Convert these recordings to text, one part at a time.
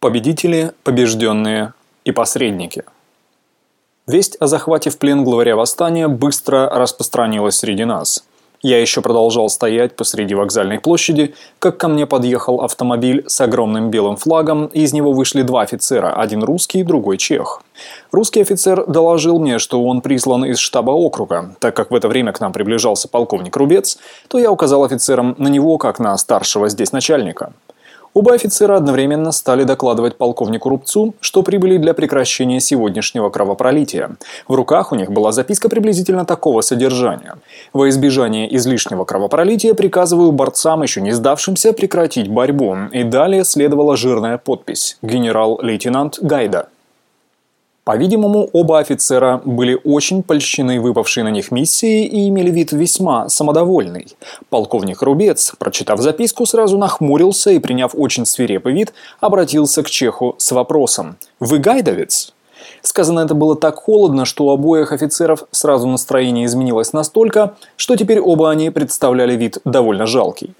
Победители, побежденные и посредники. Весть о захвате в плен главаря восстания быстро распространилась среди нас. Я еще продолжал стоять посреди вокзальной площади, как ко мне подъехал автомобиль с огромным белым флагом, и из него вышли два офицера, один русский, другой чех. Русский офицер доложил мне, что он прислан из штаба округа. Так как в это время к нам приближался полковник Рубец, то я указал офицерам на него, как на старшего здесь начальника. Оба офицера одновременно стали докладывать полковнику Рубцу, что прибыли для прекращения сегодняшнего кровопролития. В руках у них была записка приблизительно такого содержания. Во избежание излишнего кровопролития приказываю борцам, еще не сдавшимся, прекратить борьбу. И далее следовала жирная подпись «Генерал-лейтенант Гайда». По-видимому, оба офицера были очень польщены выпавшей на них миссией и имели вид весьма самодовольный. Полковник Рубец, прочитав записку, сразу нахмурился и, приняв очень свирепый вид, обратился к Чеху с вопросом «Вы гайдовец?» Сказано это было так холодно, что у обоих офицеров сразу настроение изменилось настолько, что теперь оба они представляли вид довольно жалкий.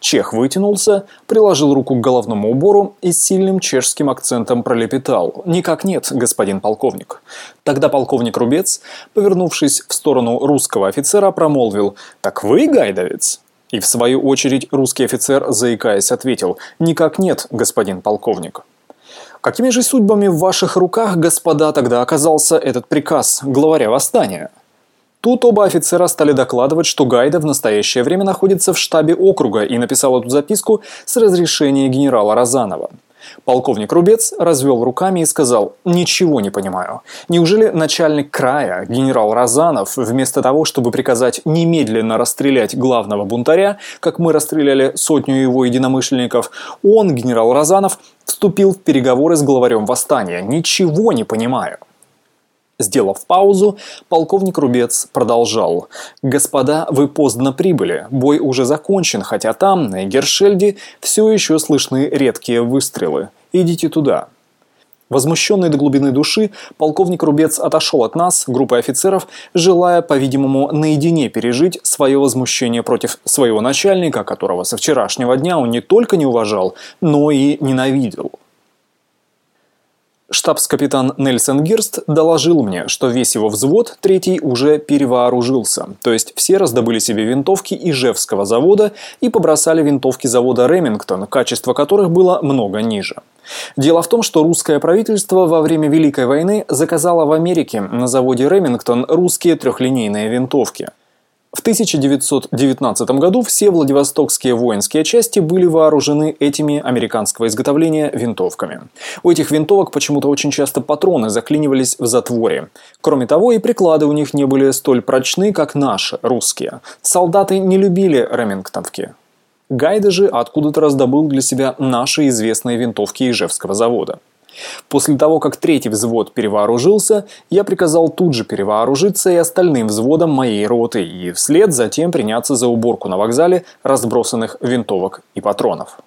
Чех вытянулся, приложил руку к головному убору и с сильным чешским акцентом пролепетал. «Никак нет, господин полковник». Тогда полковник Рубец, повернувшись в сторону русского офицера, промолвил «Так вы гайдовец?» И в свою очередь русский офицер, заикаясь, ответил «Никак нет, господин полковник». Какими же судьбами в ваших руках, господа, тогда оказался этот приказ главаря восстания? Тут оба офицера стали докладывать, что Гайда в настоящее время находится в штабе округа и написал эту записку с разрешения генерала Розанова. Полковник Рубец развел руками и сказал «Ничего не понимаю. Неужели начальник края, генерал Розанов, вместо того, чтобы приказать немедленно расстрелять главного бунтаря, как мы расстреляли сотню его единомышленников, он, генерал Розанов, вступил в переговоры с главарем восстания? Ничего не понимаю». Сделав паузу, полковник Рубец продолжал. «Господа, вы поздно прибыли. Бой уже закончен, хотя там, на Гершельде, все еще слышны редкие выстрелы. Идите туда». Возмущенный до глубины души, полковник Рубец отошел от нас, группы офицеров, желая, по-видимому, наедине пережить свое возмущение против своего начальника, которого со вчерашнего дня он не только не уважал, но и ненавидел. Штабс-капитан Нельсон Гирст доложил мне, что весь его взвод, третий, уже перевооружился. То есть все раздобыли себе винтовки Ижевского завода и побросали винтовки завода Ремингтон, качество которых было много ниже. Дело в том, что русское правительство во время Великой войны заказало в Америке на заводе Ремингтон русские трехлинейные винтовки – в 1919 году все Владивостокские воинские части были вооружены этими американского изготовления винтовками. У этих винтовок почему-то очень часто патроны заклинивались в затворе. Кроме того, и приклады у них не были столь прочны, как наши, русские. Солдаты не любили ремингтонки. Гайда же откуда-то раздобыл для себя наши известные винтовки Ижевского завода. После того, как третий взвод перевооружился, я приказал тут же перевооружиться и остальным взводам моей роты и вслед затем приняться за уборку на вокзале разбросанных винтовок и патронов.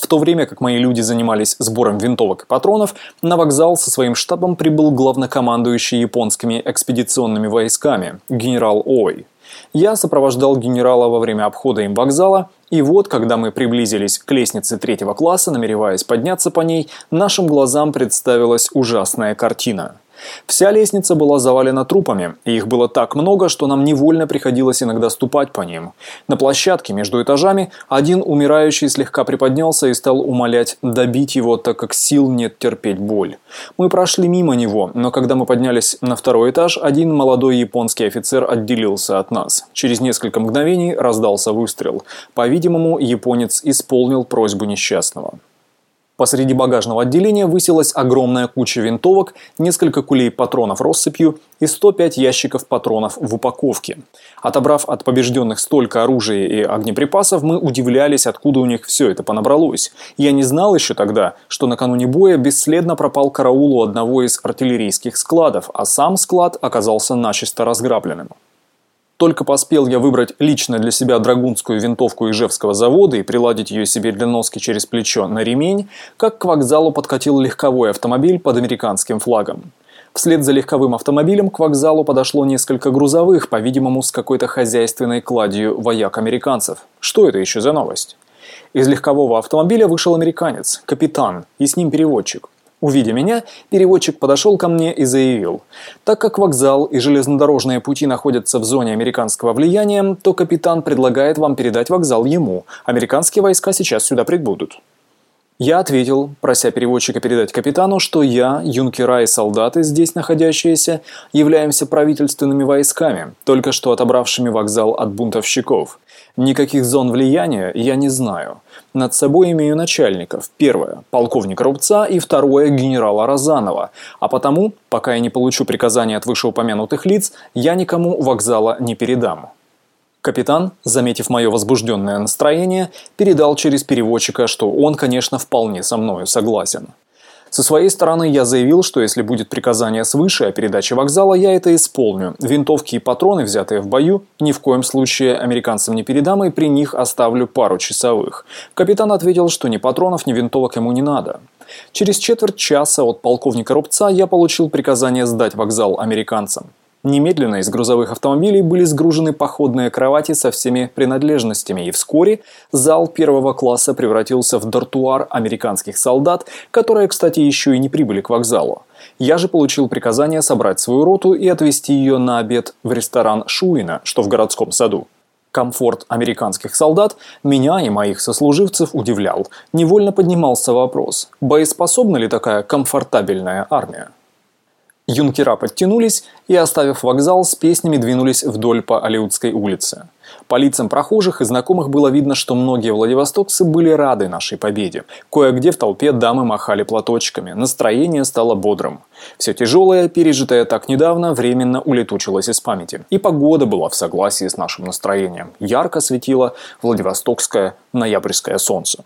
В то время как мои люди занимались сбором винтовок и патронов, на вокзал со своим штабом прибыл главнокомандующий японскими экспедиционными войсками генерал Ой. Я сопровождал генерала во время обхода им вокзала, и вот, когда мы приблизились к лестнице третьего класса, намереваясь подняться по ней, нашим глазам представилась ужасная картина – Вся лестница была завалена трупами, и их было так много, что нам невольно приходилось иногда ступать по ним. На площадке между этажами один умирающий слегка приподнялся и стал умолять добить его, так как сил нет терпеть боль. Мы прошли мимо него, но когда мы поднялись на второй этаж, один молодой японский офицер отделился от нас. Через несколько мгновений раздался выстрел. По-видимому, японец исполнил просьбу несчастного. Посреди багажного отделения высилась огромная куча винтовок, несколько кулей патронов россыпью и 105 ящиков патронов в упаковке. Отобрав от побежденных столько оружия и огнеприпасов, мы удивлялись, откуда у них все это понабралось. Я не знал еще тогда, что накануне боя бесследно пропал караул у одного из артиллерийских складов, а сам склад оказался начисто разграбленным. Только поспел я выбрать лично для себя драгунскую винтовку Ижевского завода и приладить ее себе для носки через плечо на ремень, как к вокзалу подкатил легковой автомобиль под американским флагом. Вслед за легковым автомобилем к вокзалу подошло несколько грузовых, по-видимому, с какой-то хозяйственной кладью вояк американцев. Что это еще за новость? Из легкового автомобиля вышел американец, капитан, и с ним переводчик. Увидя меня, переводчик подошел ко мне и заявил, так как вокзал и железнодорожные пути находятся в зоне американского влияния, то капитан предлагает вам передать вокзал ему. Американские войска сейчас сюда прибудут. Я ответил, прося переводчика передать капитану, что я, юнкера и солдаты, здесь находящиеся, являемся правительственными войсками, только что отобравшими вокзал от бунтовщиков. Никаких зон влияния я не знаю. Над собой имею начальников. Первое – полковника Рубца и второе – генерала Розанова. А потому, пока я не получу приказания от вышеупомянутых лиц, я никому вокзала не передам. Капитан, заметив мое возбужденное настроение, передал через переводчика, что он, конечно, вполне со мною согласен. Со своей стороны я заявил, что если будет приказание свыше о передаче вокзала, я это исполню. Винтовки и патроны, взятые в бою, ни в коем случае американцам не передам и при них оставлю пару часовых. Капитан ответил, что ни патронов, ни винтовок ему не надо. Через четверть часа от полковника Рубца я получил приказание сдать вокзал американцам. Немедленно из грузовых автомобилей были сгружены походные кровати со всеми принадлежностями, и вскоре зал первого класса превратился в дартуар американских солдат, которые, кстати, еще и не прибыли к вокзалу. Я же получил приказание собрать свою роту и отвезти ее на обед в ресторан Шуина, что в городском саду. Комфорт американских солдат меня и моих сослуживцев удивлял. Невольно поднимался вопрос, боеспособна ли такая комфортабельная армия? Юнкера подтянулись и, оставив вокзал, с песнями двинулись вдоль по Алиутской улице. По лицам прохожих и знакомых было видно, что многие владивостокцы были рады нашей победе. Кое-где в толпе дамы махали платочками, настроение стало бодрым. Все тяжелое, пережитое так недавно, временно улетучилось из памяти. И погода была в согласии с нашим настроением. Ярко светило Владивостокское ноябрьское солнце.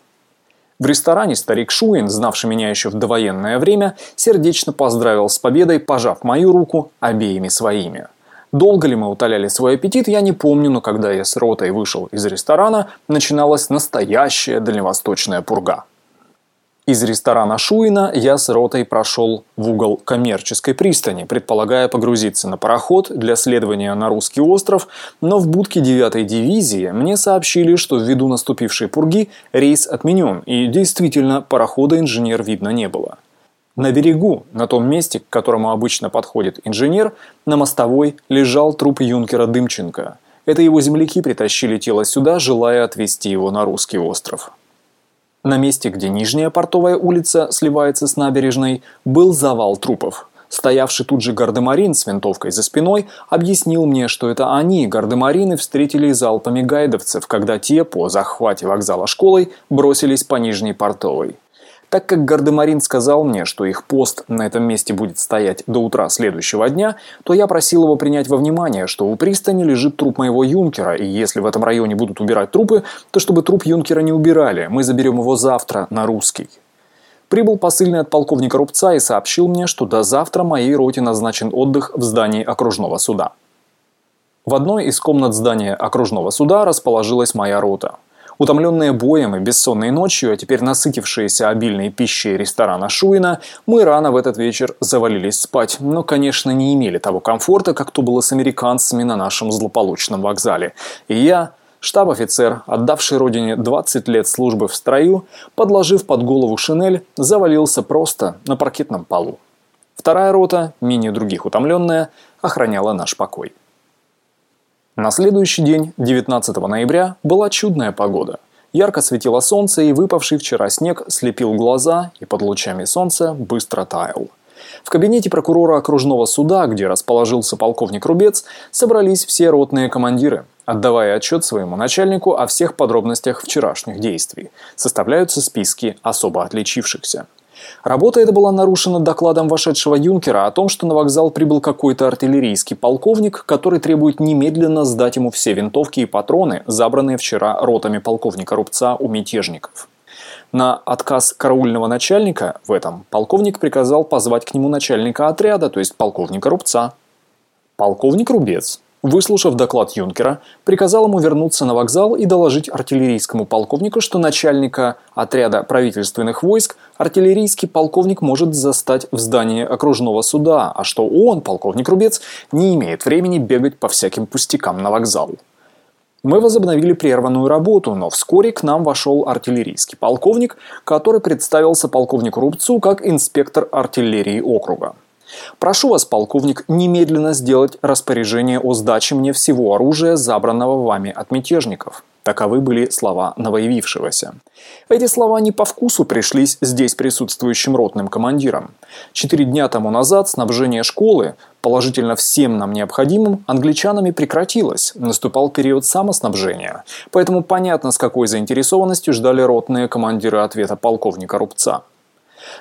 В ресторане старик Шуин, знавший меня еще в довоенное время, сердечно поздравил с победой, пожав мою руку обеими своими. Долго ли мы утоляли свой аппетит, я не помню, но когда я с ротой вышел из ресторана, начиналась настоящая дальневосточная пурга. Из ресторана Шуина я с ротой прошел в угол коммерческой пристани, предполагая погрузиться на пароход для следования на русский остров, но в будке 9-й дивизии мне сообщили, что ввиду наступившей пурги рейс отменен, и действительно парохода инженер видно не было. На берегу, на том месте, к которому обычно подходит инженер, на мостовой лежал труп юнкера Дымченко. Это его земляки притащили тело сюда, желая отвезти его на русский остров. На месте, где Нижняя портовая улица сливается с набережной, был завал трупов. Стоявший тут же гардемарин с винтовкой за спиной объяснил мне, что это они, гардемарины, встретили залпами гайдовцев, когда те по захвате вокзала школой бросились по Нижней портовой. Так как Гардемарин сказал мне, что их пост на этом месте будет стоять до утра следующего дня, то я просил его принять во внимание, что у пристани лежит труп моего юнкера, и если в этом районе будут убирать трупы, то чтобы труп юнкера не убирали, мы заберем его завтра на русский. Прибыл посыльный от полковника Рубца и сообщил мне, что до завтра моей роте назначен отдых в здании окружного суда. В одной из комнат здания окружного суда расположилась моя рота – Утомленные боем и бессонной ночью, а теперь насытившиеся обильной пищей ресторана Шуина, мы рано в этот вечер завалились спать, но, конечно, не имели того комфорта, как то было с американцами на нашем злополучном вокзале. И я, штаб-офицер, отдавший родине 20 лет службы в строю, подложив под голову шинель, завалился просто на паркетном полу. Вторая рота, менее других утомленная, охраняла наш покой. На следующий день, 19 ноября, была чудная погода. Ярко светило солнце, и выпавший вчера снег слепил глаза и под лучами солнца быстро таял. В кабинете прокурора окружного суда, где расположился полковник Рубец, собрались все ротные командиры, отдавая отчет своему начальнику о всех подробностях вчерашних действий. Составляются списки особо отличившихся. Работа эта была нарушена докладом вошедшего юнкера о том, что на вокзал прибыл какой-то артиллерийский полковник, который требует немедленно сдать ему все винтовки и патроны, забранные вчера ротами полковника Рубца у мятежников. На отказ караульного начальника в этом полковник приказал позвать к нему начальника отряда, то есть полковника Рубца. Полковник Рубец Выслушав доклад юнкера, приказал ему вернуться на вокзал и доложить артиллерийскому полковнику, что начальника отряда правительственных войск артиллерийский полковник может застать в здании окружного суда, а что он, полковник Рубец, не имеет времени бегать по всяким пустякам на вокзал. Мы возобновили прерванную работу, но вскоре к нам вошел артиллерийский полковник, который представился полковнику Рубцу как инспектор артиллерии округа. Прошу вас, полковник, немедленно сделать распоряжение о сдаче мне всего оружия, забранного вами от мятежников. Таковы были слова новоявившегося. Эти слова не по вкусу пришлись здесь присутствующим ротным командирам. Четыре дня тому назад снабжение школы, положительно всем нам необходимым, англичанами прекратилось. Наступал период самоснабжения. Поэтому понятно, с какой заинтересованностью ждали ротные командиры ответа полковника Рубца.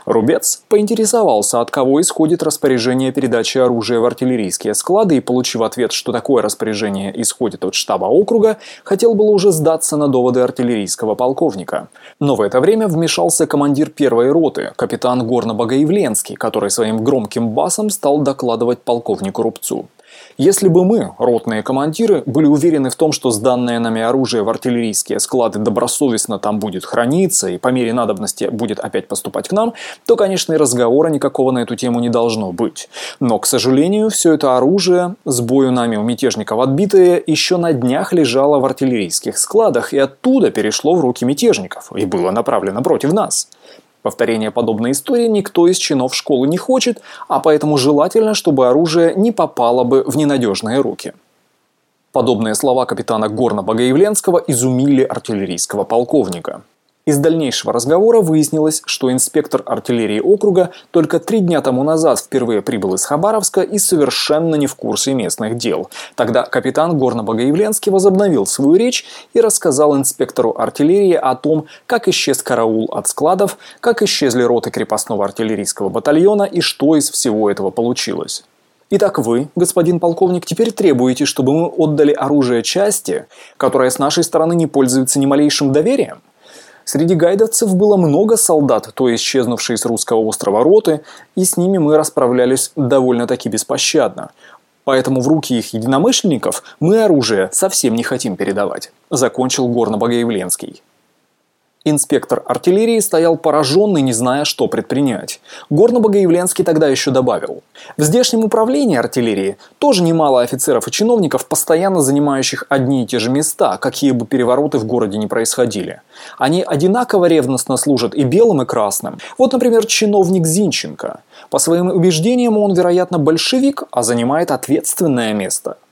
Рубец поинтересовался, от кого исходит распоряжение передачи оружия в артиллерийские склады и, получив ответ, что такое распоряжение исходит от штаба округа, хотел было уже сдаться на доводы артиллерийского полковника. Но в это время вмешался командир первой роты, капитан Горно-Богоявленский, который своим громким басом стал докладывать полковнику Рубцу. Если бы мы, ротные командиры, были уверены в том, что сданное нами оружие в артиллерийские склады добросовестно там будет храниться и по мере надобности будет опять поступать к нам, то, конечно, и разговора никакого на эту тему не должно быть. Но, к сожалению, все это оружие, с бою нами у мятежников отбитое, еще на днях лежало в артиллерийских складах и оттуда перешло в руки мятежников и было направлено против нас. Повторения подобной истории никто из чинов школы не хочет, а поэтому желательно, чтобы оружие не попало бы в ненадежные руки. Подобные слова капитана Горно-Богоявленского изумили артиллерийского полковника. Из дальнейшего разговора выяснилось, что инспектор артиллерии округа только три дня тому назад впервые прибыл из Хабаровска и совершенно не в курсе местных дел. Тогда капитан Горно-Богоявленский возобновил свою речь и рассказал инспектору артиллерии о том, как исчез караул от складов, как исчезли роты крепостного артиллерийского батальона и что из всего этого получилось. Итак, вы, господин полковник, теперь требуете, чтобы мы отдали оружие части, которая с нашей стороны не пользуется ни малейшим доверием? Среди гайдовцев было много солдат, то исчезнувшие с русского острова роты, и с ними мы расправлялись довольно-таки беспощадно. Поэтому в руки их единомышленников мы оружие совсем не хотим передавать», – закончил Горно-Богоявленский. Инспектор артиллерии стоял пораженный, не зная, что предпринять. Горно-Богоявленский тогда еще добавил. В здешнем управлении артиллерии тоже немало офицеров и чиновников, постоянно занимающих одни и те же места, какие бы перевороты в городе не происходили. Они одинаково ревностно служат и белым, и красным. Вот, например, чиновник Зинченко. По своим убеждениям он, вероятно, большевик, а занимает ответственное место –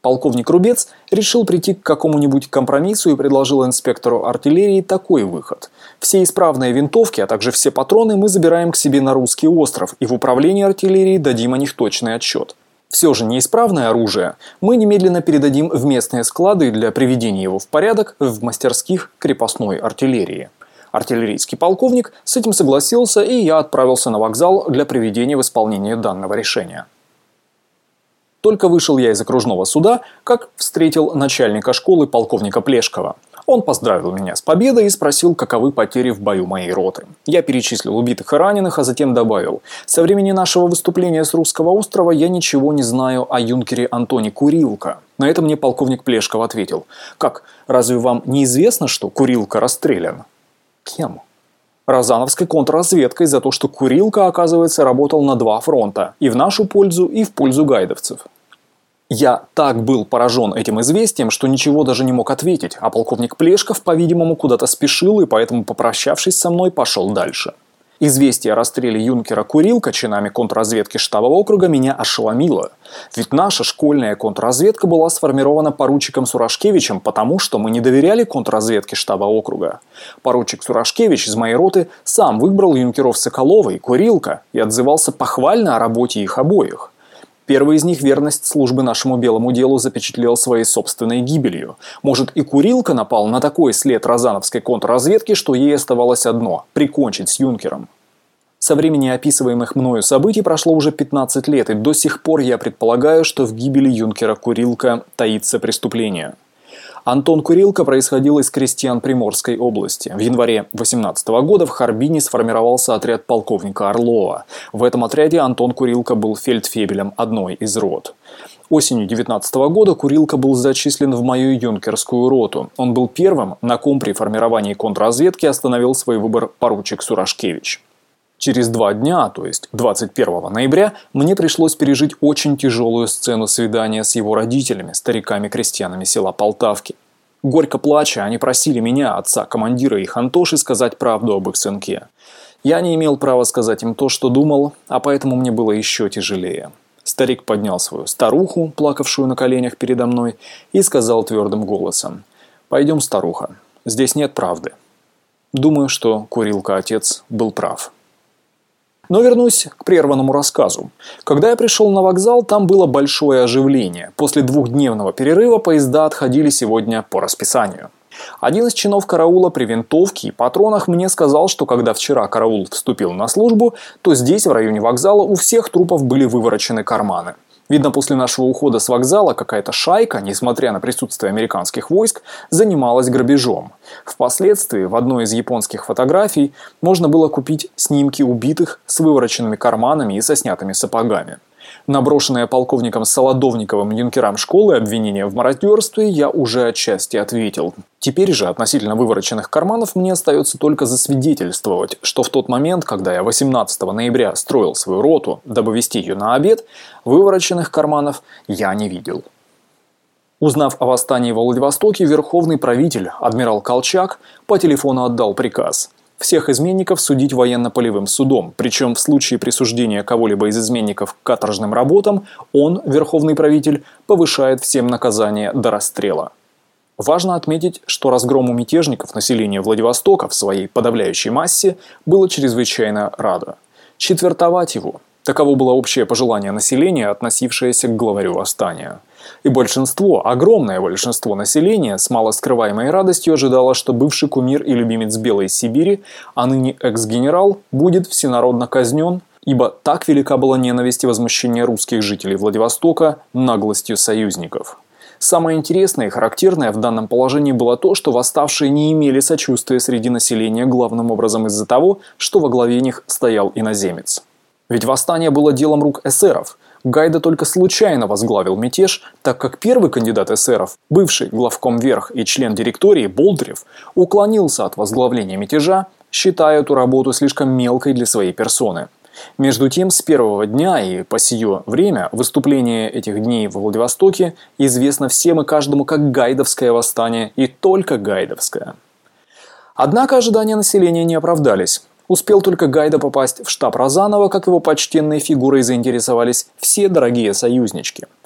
Полковник Рубец решил прийти к какому-нибудь компромиссу и предложил инспектору артиллерии такой выход. Все исправные винтовки, а также все патроны мы забираем к себе на русский остров и в управление артиллерии дадим о них точный отчет. Все же неисправное оружие мы немедленно передадим в местные склады для приведения его в порядок в мастерских крепостной артиллерии. Артиллерийский полковник с этим согласился, и я отправился на вокзал для приведения в исполнение данного решения. Только вышел я из окружного суда, как встретил начальника школы полковника Плешкова. Он поздравил меня с победой и спросил, каковы потери в бою моей роты. Я перечислил убитых и раненых, а затем добавил. Со времени нашего выступления с Русского острова я ничего не знаю о юнкере Антоне Курилко. На это мне полковник Плешков ответил. Как, разве вам не известно, что Курилка расстрелян? Кем? Розановской контрразведкой за то, что Курилка, оказывается, работал на два фронта – и в нашу пользу, и в пользу гайдовцев. Я так был поражен этим известием, что ничего даже не мог ответить, а полковник Плешков, по-видимому, куда-то спешил и поэтому, попрощавшись со мной, пошел дальше. Известие о расстреле юнкера Курилка чинами контрразведки штаба округа меня ошеломило. Ведь наша школьная контрразведка была сформирована поручиком Сурашкевичем, потому что мы не доверяли контрразведке штаба округа. Поручик Сурашкевич из моей роты сам выбрал юнкеров Соколова и Курилка и отзывался похвально о работе их обоих. Первый из них верность службы нашему белому делу запечатлел своей собственной гибелью. Может, и Курилка напал на такой след розановской контрразведки, что ей оставалось одно – прикончить с юнкером. Со времени описываемых мною событий прошло уже 15 лет, и до сих пор я предполагаю, что в гибели юнкера Курилка таится преступление – Антон Курилко происходил из крестьян Приморской области. В январе 18 года в Харбине сформировался отряд полковника Орлова. В этом отряде Антон Курилко был фельдфебелем одной из рот. Осенью 19 года Курилко был зачислен в мою юнкерскую роту. Он был первым, на ком при формировании контрразведки остановил свой выбор поручик Сурашкевич. Через два дня, то есть 21 ноября, мне пришлось пережить очень тяжелую сцену свидания с его родителями, стариками-крестьянами села Полтавки. Горько плача, они просили меня, отца командира и Антоши, сказать правду об их сынке. Я не имел права сказать им то, что думал, а поэтому мне было еще тяжелее. Старик поднял свою старуху, плакавшую на коленях передо мной, и сказал твердым голосом. «Пойдем, старуха, здесь нет правды». Думаю, что курилка-отец был прав. Но вернусь к прерванному рассказу. Когда я пришел на вокзал, там было большое оживление. После двухдневного перерыва поезда отходили сегодня по расписанию. Один из чинов караула при винтовке и патронах мне сказал, что когда вчера караул вступил на службу, то здесь, в районе вокзала, у всех трупов были выворочены карманы. Видно, после нашего ухода с вокзала какая-то шайка, несмотря на присутствие американских войск, занималась грабежом. Впоследствии в одной из японских фотографий можно было купить снимки убитых с вывороченными карманами и со снятыми сапогами. Наброшенное полковником Солодовниковым юнкерам школы обвинение в мародерстве я уже отчасти ответил. Теперь же относительно вывороченных карманов мне остается только засвидетельствовать, что в тот момент, когда я 18 ноября строил свою роту, дабы вести ее на обед, вывороченных карманов я не видел. Узнав о восстании во Владивостоке, верховный правитель, адмирал Колчак, по телефону отдал приказ – всех изменников судить военно-полевым судом, причем в случае присуждения кого-либо из изменников к каторжным работам он, верховный правитель, повышает всем наказание до расстрела. Важно отметить, что разгрому мятежников население Владивостока в своей подавляющей массе было чрезвычайно радо. Четвертовать его – таково было общее пожелание населения, относившееся к главарю восстания – и большинство, огромное большинство населения с малоскрываемой радостью ожидало, что бывший кумир и любимец Белой Сибири, а ныне экс-генерал, будет всенародно казнен, ибо так велика была ненависть и возмущение русских жителей Владивостока наглостью союзников. Самое интересное и характерное в данном положении было то, что восставшие не имели сочувствия среди населения главным образом из-за того, что во главе них стоял иноземец. Ведь восстание было делом рук эсеров – Гайда только случайно возглавил мятеж, так как первый кандидат эсеров, бывший главком верх и член директории Болдырев, уклонился от возглавления мятежа, считая эту работу слишком мелкой для своей персоны. Между тем, с первого дня и по сие время выступление этих дней в Владивостоке известно всем и каждому как Гайдовское восстание и только Гайдовское. Однако ожидания населения не оправдались. Успел только Гайда попасть в штаб Розанова, как его почтенной фигурой заинтересовались все дорогие союзнички –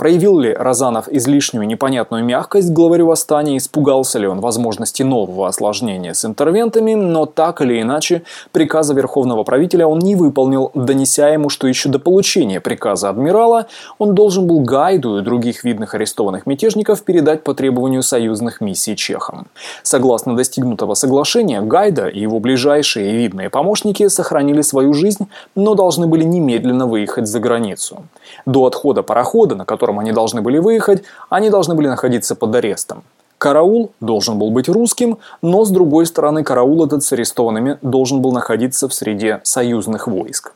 Проявил ли Розанов излишнюю непонятную мягкость главарю восстания, испугался ли он возможности нового осложнения с интервентами, но так или иначе приказа верховного правителя он не выполнил, донеся ему, что еще до получения приказа адмирала он должен был Гайду и других видных арестованных мятежников передать по требованию союзных миссий чехам. Согласно достигнутого соглашения, Гайда и его ближайшие видные помощники сохранили свою жизнь, но должны были немедленно выехать за границу. До отхода парохода, на котором они должны были выехать, они должны были находиться под арестом. Караул должен был быть русским, но с другой стороны караул этот с арестованными должен был находиться в среде союзных войск.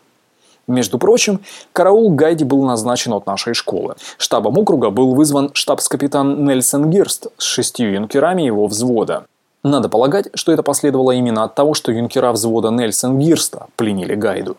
Между прочим, караул Гайди был назначен от нашей школы. Штабом округа был вызван штабс-капитан Нельсон Гирст с шестью юнкерами его взвода. Надо полагать, что это последовало именно от того, что юнкера взвода Нельсон Гирста пленили Гайду.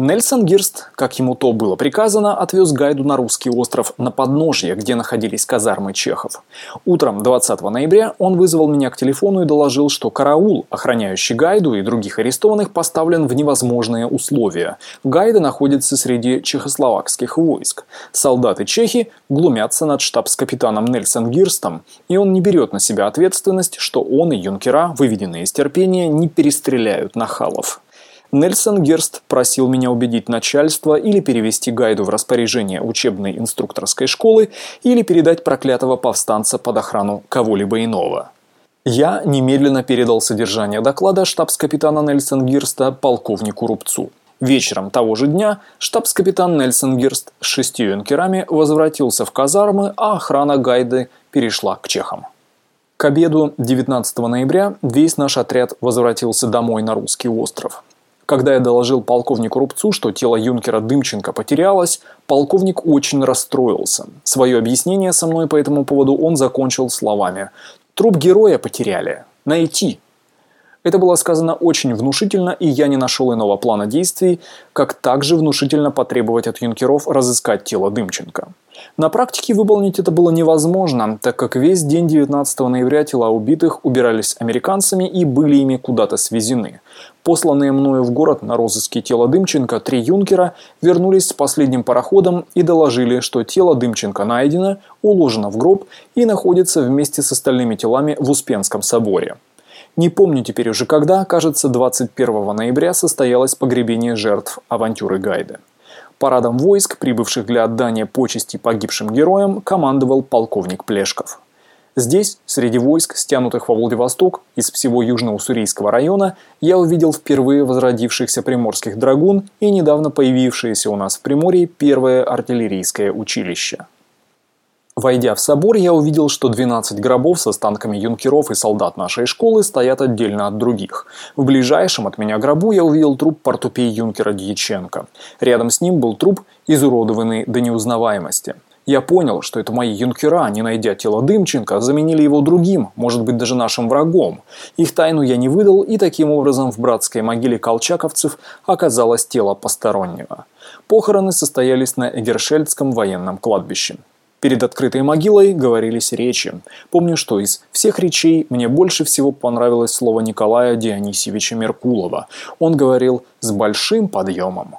Нельсон Гирст, как ему то было приказано, отвез Гайду на русский остров на подножье, где находились казармы чехов. Утром 20 ноября он вызвал меня к телефону и доложил, что караул, охраняющий Гайду и других арестованных, поставлен в невозможные условия. Гайда находится среди чехословакских войск. Солдаты чехи глумятся над штабс-капитаном Нельсон Гирстом, и он не берет на себя ответственность, что он и юнкера, выведенные из терпения, не перестреляют нахалов. Нельсон Герст просил меня убедить начальство или перевести гайду в распоряжение учебной инструкторской школы или передать проклятого повстанца под охрану кого-либо иного. Я немедленно передал содержание доклада штабс-капитана Нельсон Гирста полковнику Рубцу. Вечером того же дня штабс-капитан Нельсон Гирст с шестью юнкерами возвратился в казармы, а охрана гайды перешла к чехам. К обеду 19 ноября весь наш отряд возвратился домой на русский остров. Когда я доложил полковнику Рубцу, что тело юнкера Дымченко потерялось, полковник очень расстроился. Свое объяснение со мной по этому поводу он закончил словами «Труп героя потеряли. Найти». Это было сказано очень внушительно, и я не нашел иного плана действий, как также внушительно потребовать от юнкеров разыскать тело Дымченко. На практике выполнить это было невозможно, так как весь день 19 ноября тела убитых убирались американцами и были ими куда-то свезены. Посланные мною в город на розыске тела Дымченко три юнкера вернулись с последним пароходом и доложили, что тело Дымченко найдено, уложено в гроб и находится вместе с остальными телами в Успенском соборе. Не помню теперь уже когда, кажется, 21 ноября состоялось погребение жертв авантюры Гайда. Парадом войск, прибывших для отдания почести погибшим героям, командовал полковник Плешков. Здесь, среди войск, стянутых во Владивосток из всего Южно-Уссурийского района, я увидел впервые возродившихся приморских драгун и недавно появившееся у нас в Приморье первое артиллерийское училище. Войдя в собор, я увидел, что 12 гробов с останками юнкеров и солдат нашей школы стоят отдельно от других. В ближайшем от меня гробу я увидел труп портупей юнкера Дьяченко. Рядом с ним был труп, изуродованный до неузнаваемости. Я понял, что это мои юнкера, не найдя тело Дымченко, заменили его другим, может быть даже нашим врагом. Их тайну я не выдал, и таким образом в братской могиле колчаковцев оказалось тело постороннего. Похороны состоялись на Эгершельдском военном кладбище. Перед открытой могилой говорились речи. Помню, что из всех речей мне больше всего понравилось слово Николая Дионисьевича Меркулова. Он говорил «с большим подъемом».